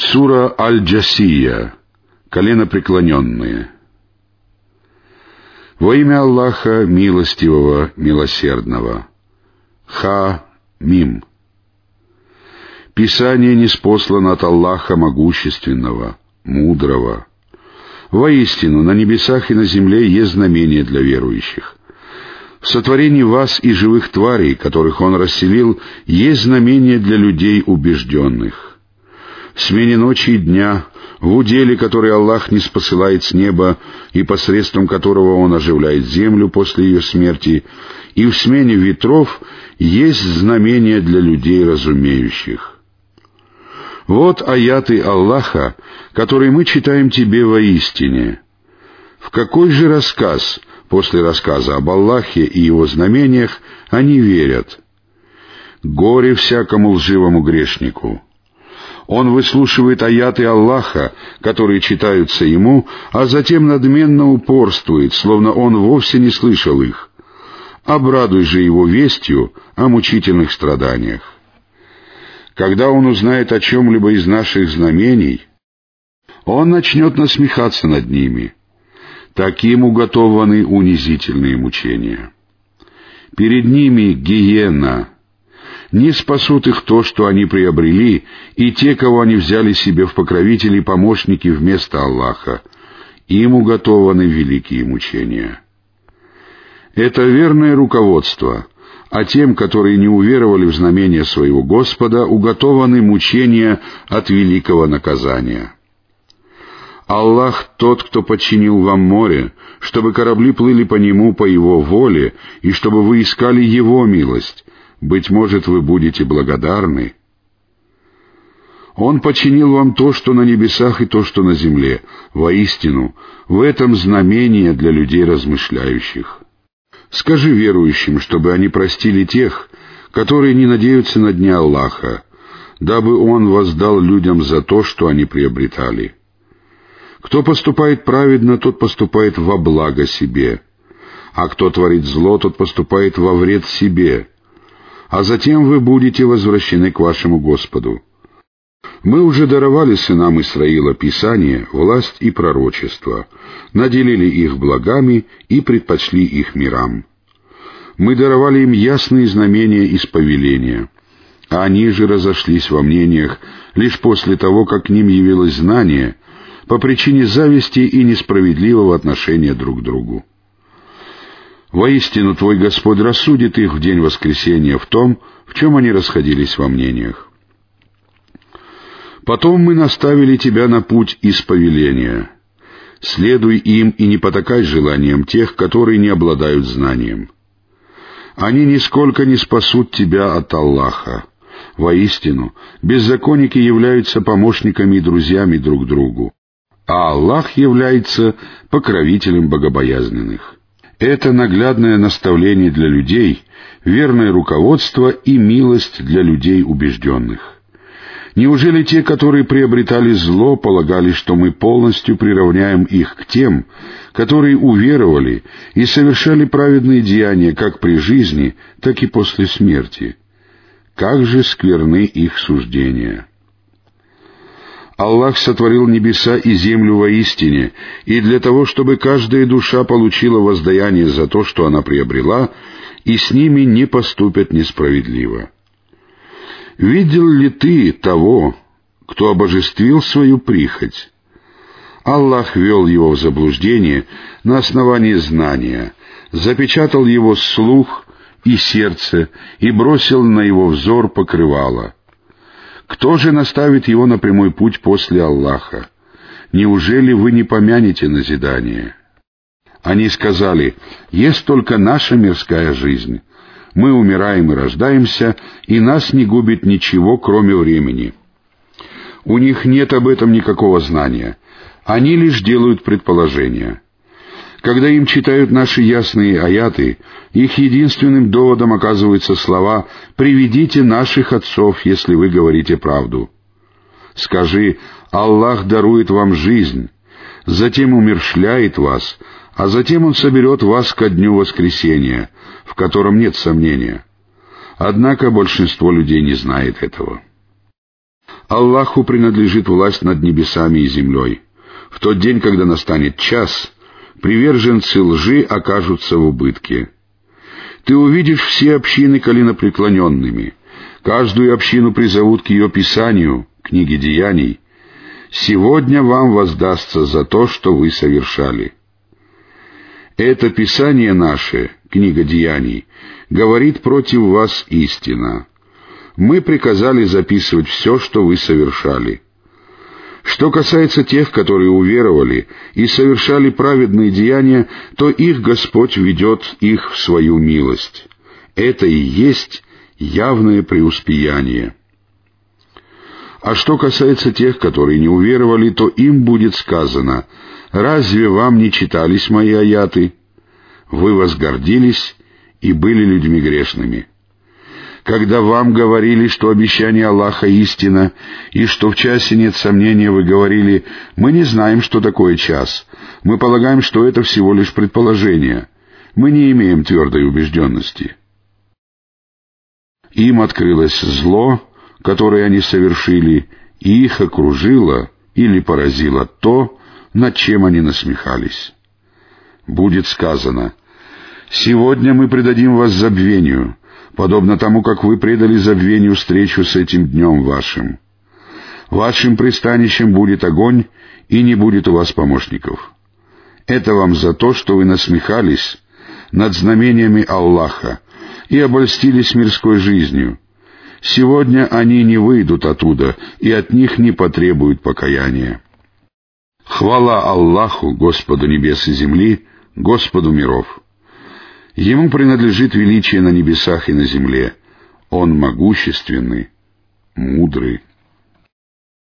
Сура Аль-Джасия. Коленопреклоненные. Во имя Аллаха Милостивого, Милосердного. Ха-Мим. Писание не спослано от Аллаха Могущественного, Мудрого. Воистину, на небесах и на земле есть знамение для верующих. В сотворении вас и живых тварей, которых Он расселил, есть знамение для людей убежденных смене ночи и дня, в уделе, который Аллах не спосылает с неба и посредством которого Он оживляет землю после ее смерти, и в смене ветров есть знамения для людей разумеющих. Вот аяты Аллаха, которые мы читаем тебе воистине. В какой же рассказ после рассказа об Аллахе и его знамениях они верят? Горе всякому лживому грешнику! Он выслушивает аяты Аллаха, которые читаются ему, а затем надменно упорствует, словно он вовсе не слышал их. Обрадуй же его вестью о мучительных страданиях. Когда он узнает о чем-либо из наших знамений, он начнет насмехаться над ними. Таким уготованы унизительные мучения. Перед ними гиена — не спасут их то, что они приобрели, и те, кого они взяли себе в покровители и помощники вместо Аллаха. Им уготованы великие мучения. Это верное руководство, а тем, которые не уверовали в знамение своего Господа, уготованы мучения от великого наказания. Аллах тот, кто подчинил вам море, чтобы корабли плыли по нему по его воле, и чтобы вы искали его милость, быть может, вы будете благодарны. Он починил вам то, что на небесах и то, что на земле. Воистину, в этом знамение для людей размышляющих. Скажи верующим, чтобы они простили тех, которые не надеются на дня Аллаха, дабы Он воздал людям за то, что они приобретали. Кто поступает праведно, тот поступает во благо себе, а кто творит зло, тот поступает во вред себе — а затем вы будете возвращены к вашему Господу. Мы уже даровали сынам Исраила Писание, власть и пророчество, наделили их благами и предпочли их мирам. Мы даровали им ясные знамения из повеления, а они же разошлись во мнениях лишь после того, как к ним явилось знание, по причине зависти и несправедливого отношения друг к другу. Воистину, твой Господь рассудит их в день воскресения в том, в чем они расходились во мнениях. Потом мы наставили тебя на путь исповеления. Следуй им и не потакай желаниям тех, которые не обладают знанием. Они нисколько не спасут тебя от Аллаха. Воистину, беззаконники являются помощниками и друзьями друг другу, а Аллах является покровителем богобоязненных. Это наглядное наставление для людей, верное руководство и милость для людей убежденных. Неужели те, которые приобретали зло, полагали, что мы полностью приравняем их к тем, которые уверовали и совершали праведные деяния как при жизни, так и после смерти? Как же скверны их суждения! Аллах сотворил небеса и землю воистине, и для того, чтобы каждая душа получила воздаяние за то, что она приобрела, и с ними не поступят несправедливо. Видел ли ты того, кто обожествил свою прихоть? Аллах вел его в заблуждение на основании знания, запечатал его слух и сердце и бросил на его взор покрывало — кто же наставит его на прямой путь после Аллаха? Неужели вы не помянете назидание? Они сказали, есть только наша мирская жизнь. Мы умираем и рождаемся, и нас не губит ничего, кроме времени. У них нет об этом никакого знания. Они лишь делают предположения. Когда им читают наши ясные аяты, их единственным доводом оказываются слова «Приведите наших отцов, если вы говорите правду». Скажи «Аллах дарует вам жизнь, затем умершляет вас, а затем Он соберет вас ко дню воскресения, в котором нет сомнения». Однако большинство людей не знает этого. Аллаху принадлежит власть над небесами и землей. В тот день, когда настанет час, приверженцы лжи окажутся в убытке. Ты увидишь все общины коленопреклоненными. Каждую общину призовут к ее писанию, книге деяний. Сегодня вам воздастся за то, что вы совершали. Это писание наше, книга деяний, говорит против вас истина мы приказали записывать все, что вы совершали. Что касается тех, которые уверовали и совершали праведные деяния, то их Господь ведет их в свою милость. Это и есть явное преуспеяние. А что касается тех, которые не уверовали, то им будет сказано, «Разве вам не читались мои аяты? Вы возгордились и были людьми грешными» когда вам говорили, что обещание Аллаха истина, и что в часе нет сомнения, вы говорили, мы не знаем, что такое час. Мы полагаем, что это всего лишь предположение. Мы не имеем твердой убежденности. Им открылось зло, которое они совершили, и их окружило или поразило то, над чем они насмехались. Будет сказано, «Сегодня мы предадим вас забвению, подобно тому, как вы предали забвению встречу с этим днем вашим. Вашим пристанищем будет огонь, и не будет у вас помощников. Это вам за то, что вы насмехались над знамениями Аллаха и обольстились мирской жизнью. Сегодня они не выйдут оттуда, и от них не потребуют покаяния. Хвала Аллаху, Господу небес и земли, Господу миров! Ему принадлежит величие на небесах и на земле. Он могущественный, мудрый.